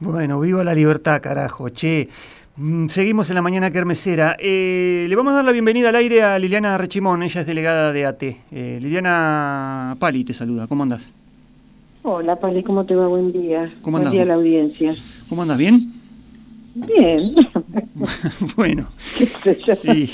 Bueno, viva la libertad, carajo, che. Mm, seguimos en la mañana kermesera. Eh, le vamos a dar la bienvenida al aire a Liliana Rechimón, ella es delegada de AT. Eh, Liliana Pali te saluda, ¿cómo andás? Hola Pali, ¿cómo te va? Buen día. ¿Cómo Buen andás? día a la audiencia. ¿Cómo andas? ¿Bien? Bien. bueno, ¿Qué sé yo? sí,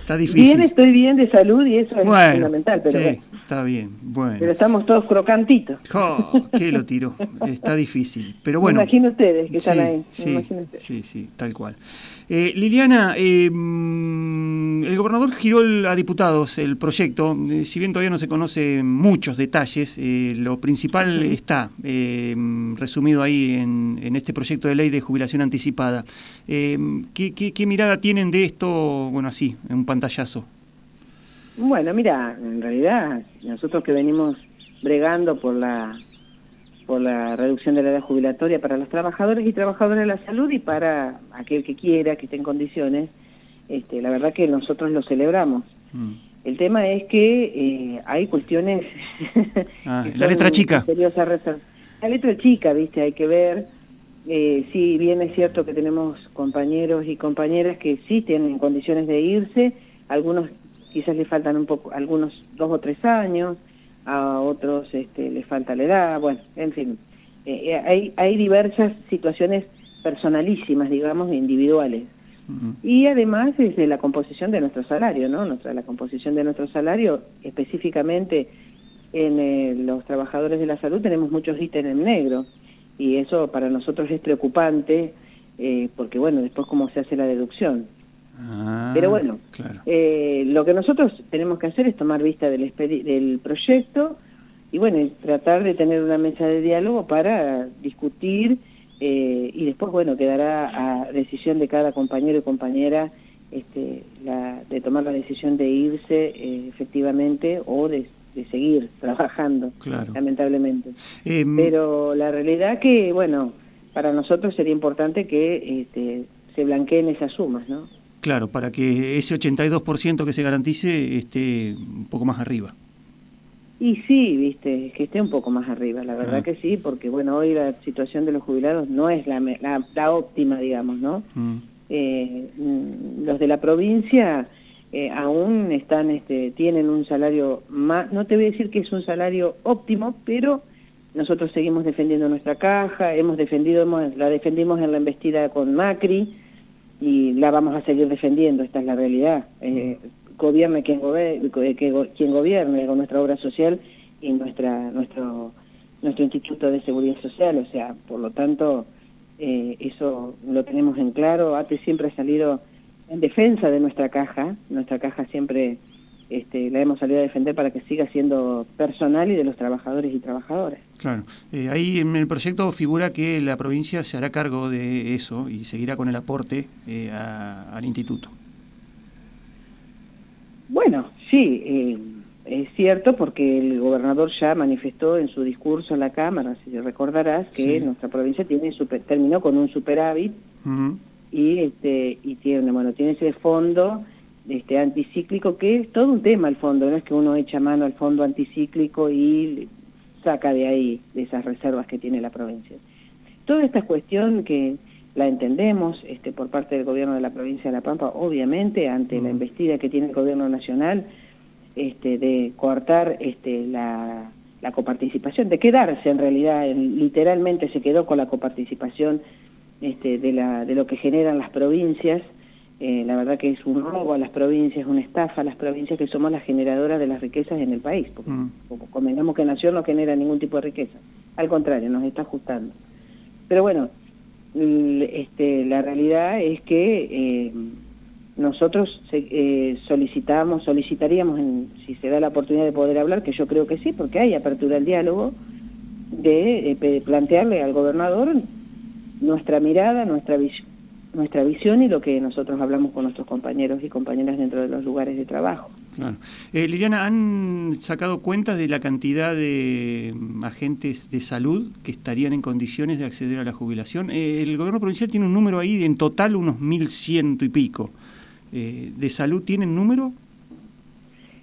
está difícil. Bien, estoy bien de salud y eso es bueno, fundamental, pero, sí, bueno, está bien, bueno. pero estamos todos crocantitos. ¿Qué lo tiró? Está difícil, pero bueno. Me imagino ustedes que están sí, ahí. Sí, sí, sí, tal cual. Eh, Liliana, eh, mm, el gobernador giró a diputados el proyecto, eh, si bien todavía no se conocen muchos detalles, lo principal está resumido ahí en, en este proyecto de ley de jubilación anticipada. ¿qué, qué, qué mirada tienen de esto, bueno, así, en un pantallazo? Bueno, mira, en realidad nosotros que venimos bregando por la por la reducción de la edad jubilatoria para los trabajadores y trabajadoras de la salud y para aquel que quiera, que esté en condiciones, este, la verdad que nosotros lo celebramos. Mm. El tema es que eh, hay cuestiones... Ah, que la letra chica. La letra chica, viste, hay que ver. Eh, sí, bien es cierto que tenemos compañeros y compañeras que sí tienen condiciones de irse, algunos quizás les faltan un poco, algunos dos o tres años, a otros este, les falta la edad, bueno, en fin. Eh, eh, hay, hay diversas situaciones personalísimas, digamos, individuales. Y además es de la composición de nuestro salario, ¿no? Nuestra, la composición de nuestro salario, específicamente en eh, los trabajadores de la salud, tenemos muchos ítems en negro. Y eso para nosotros es preocupante, eh, porque bueno, después cómo se hace la deducción. Ah, Pero bueno, claro. Eh, lo que nosotros tenemos que hacer es tomar vista del, proyecto y bueno, y tratar de tener una mesa de diálogo para discutir eh, y después, bueno, quedará a decisión de cada compañero y compañera este, la, de tomar la decisión de irse eh, efectivamente o de, de seguir trabajando, Claro. lamentablemente. Em, Pero la realidad que, bueno, para nosotros sería importante que este, se blanqueen esas sumas, ¿no? Claro, para que ese 82% que se garantice esté un poco más arriba. Y sí, viste, que esté un poco más arriba, la verdad Ah. que sí, porque bueno, hoy la situación de los jubilados no es la, la, la óptima, digamos, ¿no? Mm. Eh, mm, los de la provincia eh, aún están, este, tienen un salario más, no te voy a decir que es un salario óptimo, pero nosotros seguimos defendiendo nuestra caja, hemos defendido, hemos- la defendimos en la embestida con Macri y la vamos a seguir defendiendo, esta es la realidad. Eh, gobierne quien, gobe- que go- quien gobierne con nuestra obra social y nuestra nuestro nuestro Instituto de Seguridad Social, o sea, por lo tanto, eh, eso lo tenemos en claro. ATE siempre ha salido en defensa de nuestra caja, nuestra caja siempre este, la hemos salido a defender para que siga siendo personal y de los trabajadores y trabajadoras. Claro. Eh, ahí en el proyecto figura que la provincia se hará cargo de eso y seguirá con el aporte eh, a- al instituto. Bueno, sí, eh, es cierto porque el gobernador ya manifestó en su discurso en la Cámara, si recordarás, que Sí. nuestra provincia tiene super- terminó con un superávit y este y tiene bueno tiene ese fondo este anticíclico que es todo un tema el fondo no es que uno echa mano al fondo anticíclico y saca de ahí de esas reservas que tiene la provincia toda esta cuestión que la entendemos este por parte del gobierno de la provincia de La Pampa obviamente ante la Ujú. embestida que tiene el gobierno nacional este de coartar este la la coparticipación, de quedarse en realidad, en- literalmente se quedó con la coparticipación este, de, la, de lo que generan las provincias. Eh, la verdad que es un robo a las provincias, una estafa a las provincias que somos las generadoras de las riquezas en el país. Porque, Mm. convengamos que Nación no genera ningún tipo de riqueza. Al contrario, nos está ajustando. Pero bueno, este, la realidad es que eh, nosotros eh, solicitamos, solicitaríamos, en- si se da la oportunidad de poder hablar, que yo creo que sí, porque hay apertura al diálogo, de plantearle al gobernador nuestra mirada, nuestra, vis- nuestra visión y lo que nosotros hablamos con nuestros compañeros y compañeras dentro de los lugares de trabajo. Claro. Eh, Liliana, ¿han sacado cuentas de la cantidad de mm, agentes de salud que estarían en condiciones de acceder a la jubilación? Eh, el gobierno provincial tiene un número ahí, en total unos 1.100 y pico. Eh, ¿De salud tienen número?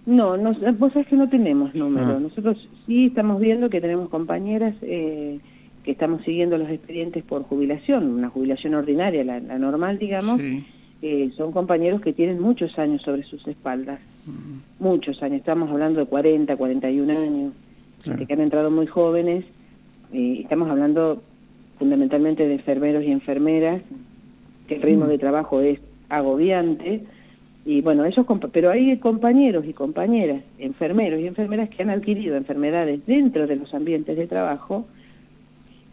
No, no, vos sabés que no tenemos número. Ah. Nosotros sí estamos viendo que tenemos compañeras eh, que estamos siguiendo los expedientes por jubilación, una jubilación ordinaria, la, normal, digamos, eh, son compañeros que tienen muchos años sobre sus espaldas, muchos años, estamos hablando de 40, 41 años, que han entrado muy jóvenes, eh, estamos hablando fundamentalmente de enfermeros y enfermeras, que el ritmo de trabajo es agobiante, y bueno, esos pero hay compañeros y compañeras, enfermeros y enfermeras que han adquirido enfermedades dentro de los ambientes de trabajo,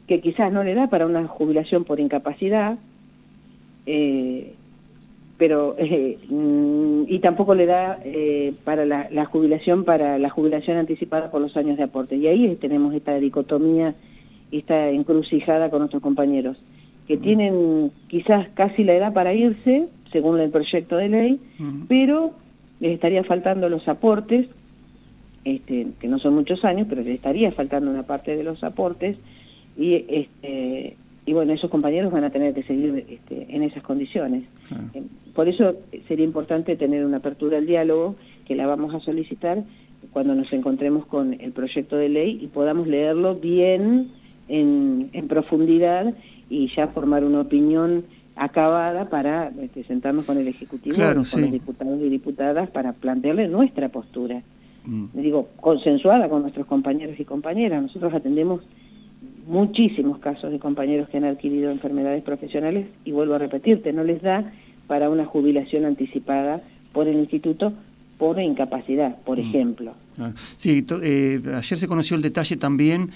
que quizás no le da para una jubilación por incapacidad, eh, pero eh, mm, y tampoco le da eh, para la, jubilación para la jubilación anticipada por los años de aporte. Y ahí tenemos esta dicotomía esta encrucijada con nuestros compañeros que tienen quizás casi la edad para irse según el proyecto de ley pero les estaría faltando los aportes este, que no son muchos años pero les estaría faltando una parte de los aportes y este y bueno, esos compañeros van a tener que seguir este, en esas condiciones. Eh, por eso sería importante tener una apertura al diálogo, que la vamos a solicitar cuando nos encontremos con el proyecto de ley y podamos leerlo bien en, profundidad y ya formar una opinión acabada para este, sentarnos con el Ejecutivo, con los diputados y diputadas para plantearle nuestra postura. Mm. Digo, consensuada con nuestros compañeros y compañeras. Nosotros atendemos muchísimos casos de compañeros que han adquirido enfermedades profesionales y vuelvo a repetirte, no les da para una jubilación anticipada por el instituto por incapacidad, por mm. ejemplo. Sí, eh, ayer se conoció el detalle también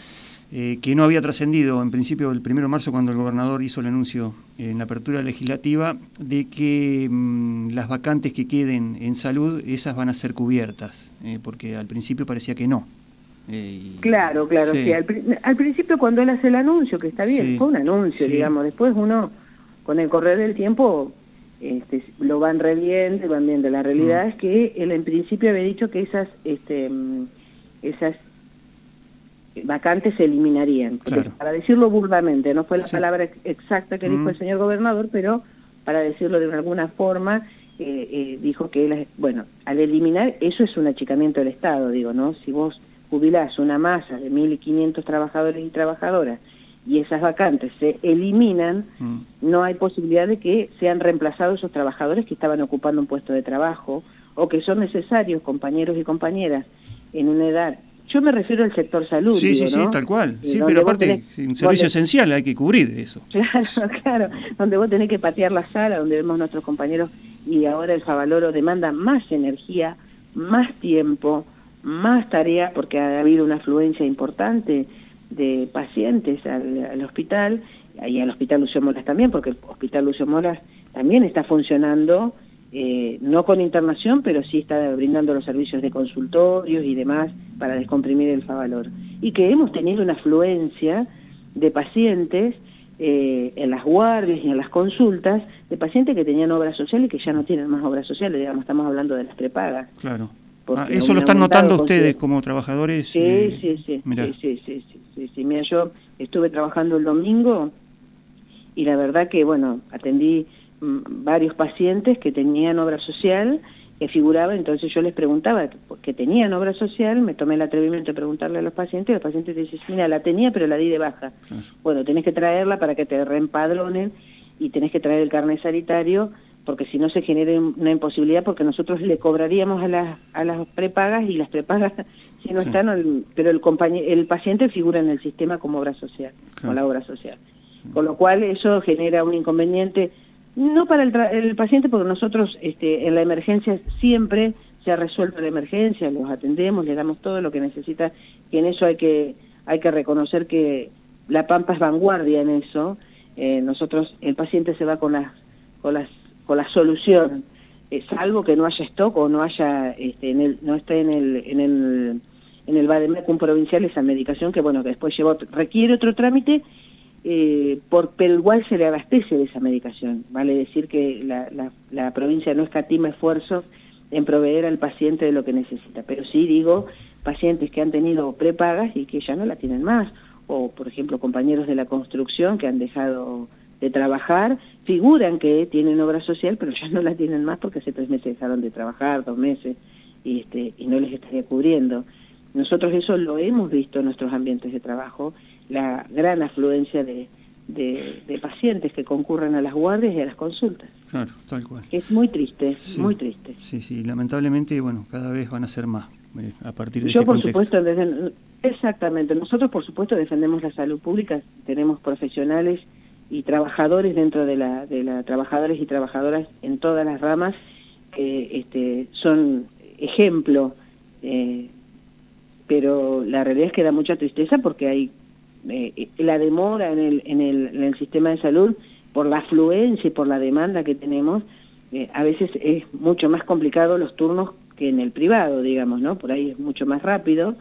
eh, que no había trascendido en principio el 1 de marzo cuando el gobernador hizo el anuncio en la apertura legislativa de que mm, las vacantes que queden en salud, esas van a ser cubiertas, eh, porque al principio parecía que no. Eh, claro, claro, sí. Al, principio cuando él hace el anuncio, que está bien, fue un anuncio, digamos, después uno, con el correr del tiempo, este, lo van reviendo, van viendo. La realidad mm. es que él en principio había dicho que esas, este, mm, esas vacantes se eliminarían. Para decirlo burdamente, no fue la palabra exacta que dijo mm. el señor gobernador, pero para decirlo de alguna forma, eh, eh, dijo que, bueno, al eliminar, eso es un achicamiento del Estado, digo, ¿no? Si vos jubilás una masa de 1.500 trabajadores y trabajadoras y esas vacantes se eliminan, mm. no hay posibilidad de que sean reemplazados esos trabajadores que estaban ocupando un puesto de trabajo o que son necesarios, compañeros y compañeras, en una edad. Yo me refiero al sector salud. Sí, sí, sí, tal cual. Sí, pero aparte, un servicio esencial, hay que cubrir eso. Claro, claro. Donde vos tenés que patear la sala, donde vemos nuestros compañeros, y ahora el Favaloro demanda más energía, más tiempo, más tarea porque ha habido una afluencia importante de pacientes al, hospital y al hospital Lucio Moras también, porque el hospital Lucio Moras también está funcionando, eh, no con internación, pero sí está brindando los servicios de consultorios y demás para descomprimir el favalor. Y que hemos tenido una afluencia de pacientes eh, en las guardias y en las consultas, de pacientes que tenían obra social y que ya no tienen más obra social, digamos, estamos hablando de las prepagas. Claro. Ah, ¿Eso lo están notando ustedes como trabajadores? Sí, sí, sí, sí, sí, sí, sí, sí, Mira, yo estuve trabajando el domingo y la verdad que, bueno, atendí mm, varios pacientes que tenían obra social, que figuraba, entonces yo les preguntaba que tenían obra social, me tomé el atrevimiento de preguntarle a los pacientes, y los pacientes dicen, mira, la tenía, pero la di de baja. Bueno, tenés que traerla para que te reempadronen y tenés que traer el carnet sanitario porque si no se genera una imposibilidad porque nosotros le cobraríamos a las, a las prepagas y las prepagas si no están, pero el, el paciente figura en el sistema como obra social, como la obra social. Con lo cual eso genera un inconveniente, no para el, el paciente, porque nosotros este, en la emergencia siempre se ha resuelto la emergencia, los atendemos, le damos todo lo que necesita, y en eso hay que, hay que reconocer que la Pampa es vanguardia en eso. Eh, nosotros, el paciente se va con las, con las la solución, es salvo que no haya stock o no haya, este, en el, no esté en el, en el, en el Bademecum provincial esa medicación que bueno, que después lleva, requiere otro trámite, eh, por, pero igual se le abastece de esa medicación. Vale decir que la, la, la provincia no escatima esfuerzos en proveer al paciente de lo que necesita. Pero sí digo, pacientes que han tenido prepagas y que ya no la tienen más, o por ejemplo compañeros de la construcción que han dejado de trabajar, figuran que tienen obra social, pero ya no la tienen más porque hace tres meses dejaron de trabajar, dos meses, y, este, y no les estaría cubriendo. Nosotros eso lo hemos visto en nuestros ambientes de trabajo, la gran afluencia de, de, pacientes que concurren a las guardias y a las consultas. Claro, tal cual. Es muy triste, muy triste. Sí, sí, lamentablemente, bueno, cada vez van a ser más eh, a partir de Yo, este por supuesto, exactamente, nosotros, por supuesto, defendemos la salud pública, tenemos profesionales y trabajadores dentro de la, de la trabajadores y trabajadoras en todas las ramas que este, son ejemplo, eh, pero la realidad es que da mucha tristeza porque hay eh, la demora en el, en, el, en el sistema de salud por la afluencia y por la demanda que tenemos, eh, a veces es mucho más complicado los turnos que en el privado, digamos, ¿no? Por ahí es mucho más rápido.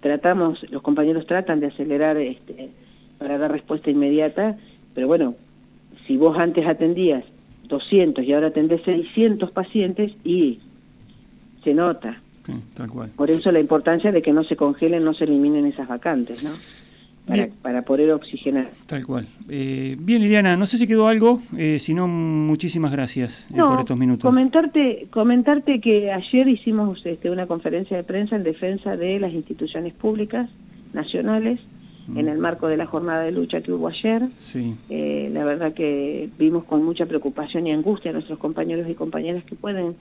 Tratamos, los compañeros tratan de acelerar este, para dar respuesta inmediata, pero bueno, si vos antes atendías 200 y ahora atendés 600 pacientes y se nota. tal cual. Por eso la importancia de que no se congelen, no se eliminen esas vacantes, ¿no? Para, poder oxigenar. Tal cual. Eh, bien, Liliana, no sé si quedó algo, eh, si no, muchísimas gracias eh, por estos minutos. Comentarte, comentarte que ayer hicimos este, una conferencia de prensa en defensa de las instituciones públicas nacionales en el marco de la jornada de lucha que hubo ayer. Sí. Eh, la verdad que vimos con mucha preocupación y angustia a nuestros compañeros y compañeras que pueden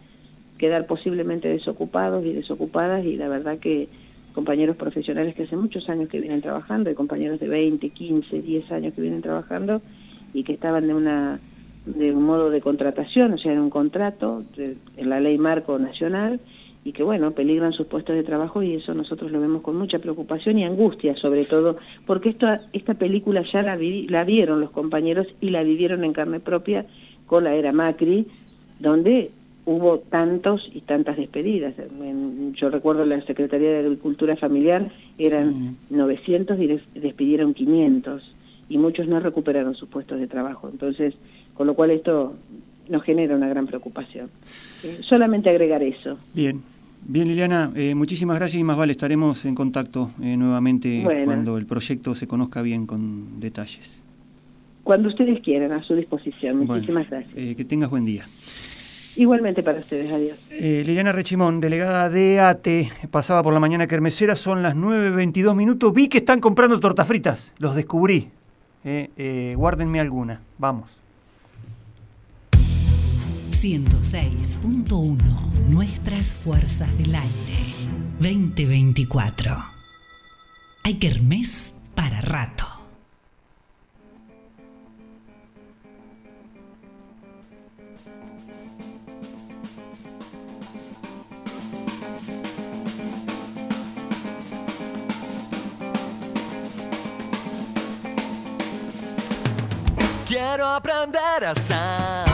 quedar posiblemente desocupados y desocupadas y la verdad que compañeros profesionales que hace muchos años que vienen trabajando y compañeros de 20, 15, 10 años que vienen trabajando y que estaban de una de un modo de contratación, o sea, en un contrato en la ley marco nacional y que bueno, peligran sus puestos de trabajo y eso nosotros lo vemos con mucha preocupación y angustia sobre todo, porque esta, esta película ya la, la vieron los compañeros y la vivieron en carne propia con la era Macri, donde hubo tantos y tantas despedidas. yo recuerdo la Secretaría de Agricultura Familiar eran 900 y despidieron 500 y muchos no recuperaron sus puestos de trabajo. Entonces, con lo cual esto nos genera una gran preocupación. Eh, solamente agregar eso. Bien. Bien, Liliana, eh, muchísimas gracias y más vale, estaremos en contacto eh, nuevamente cuando el proyecto se conozca bien con detalles. Cuando ustedes quieran, a su disposición. Muchísimas gracias. Eh, que tengas buen día. Igualmente para ustedes, adiós. Liliana Rechimón, delegada de ATE, pasaba por la mañana kermesera, son las 9.22 minutos. Vi que están comprando tortas fritas, los descubrí. guárdenme alguna, vamos. 106.1 Nuestras Fuerzas del Aire 2024. Hay kermés para rato. Quiero aprender a samba